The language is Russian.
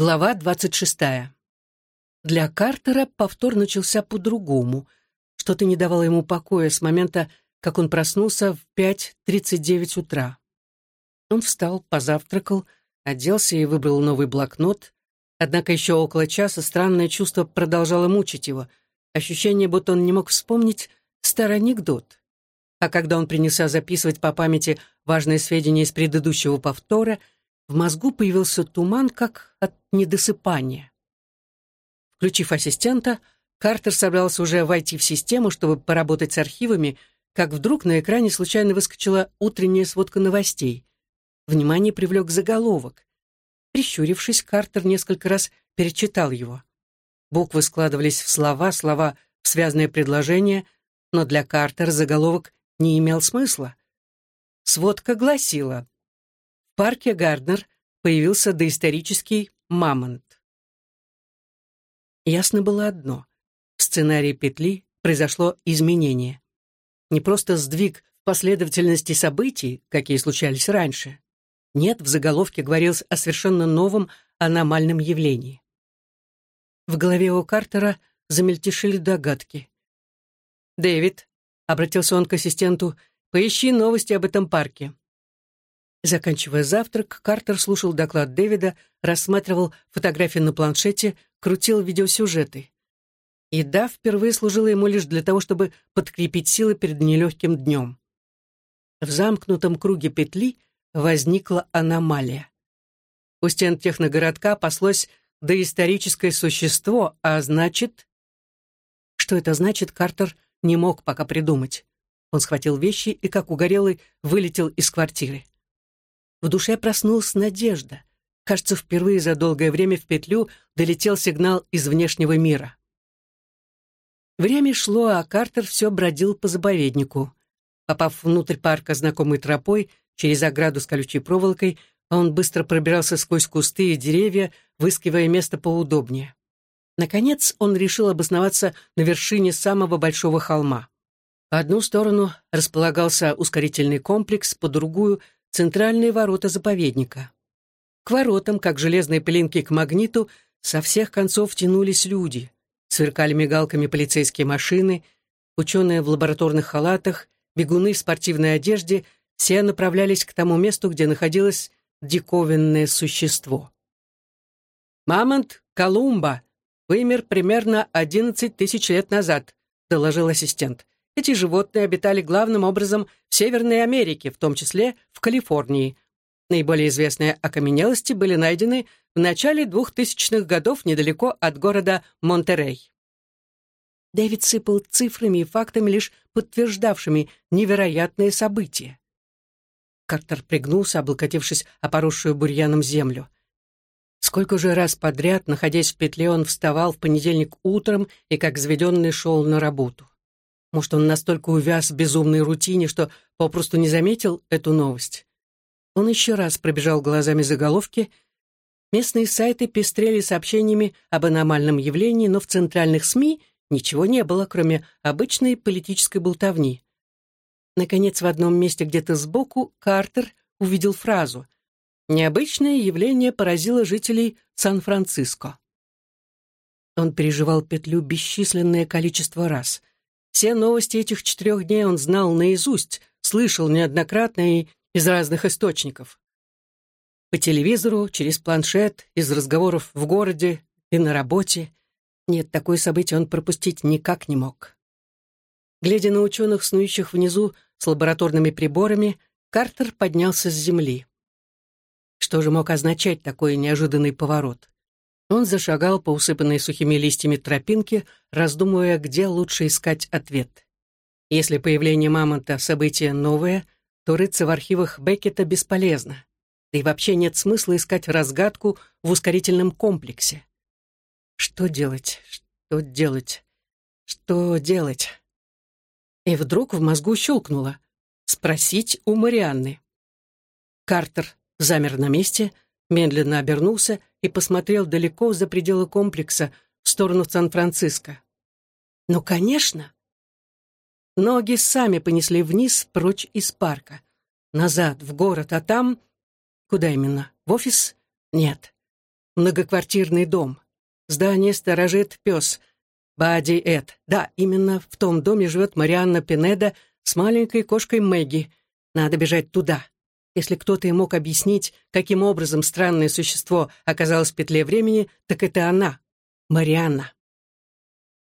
Глава двадцать шестая. Для Картера повтор начался по-другому. Что-то не давало ему покоя с момента, как он проснулся в 5.39 утра. Он встал, позавтракал, оделся и выбрал новый блокнот. Однако еще около часа странное чувство продолжало мучить его. Ощущение, будто он не мог вспомнить старый анекдот. А когда он принялся записывать по памяти важные сведения из предыдущего повтора — в мозгу появился туман, как от недосыпания. Включив ассистента, Картер собрался уже войти в систему, чтобы поработать с архивами, как вдруг на экране случайно выскочила утренняя сводка новостей. Внимание привлек заголовок. Прищурившись, Картер несколько раз перечитал его. Буквы складывались в слова, слова в связанное предложение, но для Картера заголовок не имел смысла. Сводка гласила парке Гарднер появился доисторический мамонт. Ясно было одно. В сценарии петли произошло изменение. Не просто сдвиг в последовательности событий, какие случались раньше. Нет, в заголовке говорилось о совершенно новом аномальном явлении. В голове у Картера замельтешили догадки. «Дэвид», — обратился он к ассистенту, — «поищи новости об этом парке». Заканчивая завтрак, Картер слушал доклад Дэвида, рассматривал фотографии на планшете, крутил видеосюжеты. Еда впервые служила ему лишь для того, чтобы подкрепить силы перед нелегким днем. В замкнутом круге петли возникла аномалия. У стен техногородка паслось доисторическое существо, а значит... Что это значит, Картер не мог пока придумать. Он схватил вещи и, как угорелый, вылетел из квартиры. В душе проснулась надежда. Кажется, впервые за долгое время в петлю долетел сигнал из внешнего мира. Время шло, а Картер все бродил по заповеднику. Попав внутрь парка знакомой тропой, через ограду с колючей проволокой, он быстро пробирался сквозь кусты и деревья, выискивая место поудобнее. Наконец он решил обосноваться на вершине самого большого холма. По одну сторону располагался ускорительный комплекс, по другую центральные ворота заповедника. К воротам, как железные пылинки к магниту, со всех концов тянулись люди. Сверкали мигалками полицейские машины, ученые в лабораторных халатах, бегуны в спортивной одежде, все направлялись к тому месту, где находилось диковинное существо. «Мамонт Колумба вымер примерно 11 тысяч лет назад», — доложил ассистент. Эти животные обитали главным образом в Северной Америке, в том числе в Калифорнии. Наиболее известные окаменелости были найдены в начале 2000-х годов недалеко от города Монтерей. Дэвид сыпал цифрами и фактами, лишь подтверждавшими невероятные события. Картер пригнулся, облокотившись о поросшую бурьяном землю. Сколько же раз подряд, находясь в петле, он вставал в понедельник утром и, как заведенный, шел на работу. Может, он настолько увяз в безумной рутине, что попросту не заметил эту новость. Он еще раз пробежал глазами заголовки. Местные сайты пестрели сообщениями об аномальном явлении, но в центральных СМИ ничего не было, кроме обычной политической болтовни. Наконец, в одном месте где-то сбоку Картер увидел фразу «Необычное явление поразило жителей Сан-Франциско». Он переживал петлю бесчисленное количество раз. Все новости этих четырех дней он знал наизусть, слышал неоднократно и из разных источников. По телевизору, через планшет, из разговоров в городе и на работе. Нет, такое событие он пропустить никак не мог. Глядя на ученых, снующих внизу с лабораторными приборами, Картер поднялся с земли. Что же мог означать такой неожиданный поворот? Он зашагал по усыпанной сухими листьями тропинке, раздумывая, где лучше искать ответ. Если появление мамонта — событие новое, то рыться в архивах Беккета бесполезно. Да и вообще нет смысла искать разгадку в ускорительном комплексе. Что делать? Что делать? Что делать? И вдруг в мозгу щелкнуло. Спросить у Марианны. Картер замер на месте — медленно обернулся и посмотрел далеко за пределы комплекса, в сторону Сан-Франциско. «Ну, конечно!» Ноги сами понесли вниз, прочь из парка. Назад, в город, а там... Куда именно? В офис? Нет. многоквартирный дом. Здание сторожит пес. Бади Эд. Да, именно в том доме живет Марианна Пинеда с маленькой кошкой Мэгги. Надо бежать туда. Если кто-то и мог объяснить, каким образом странное существо оказалось в петле времени, так это она, Марианна.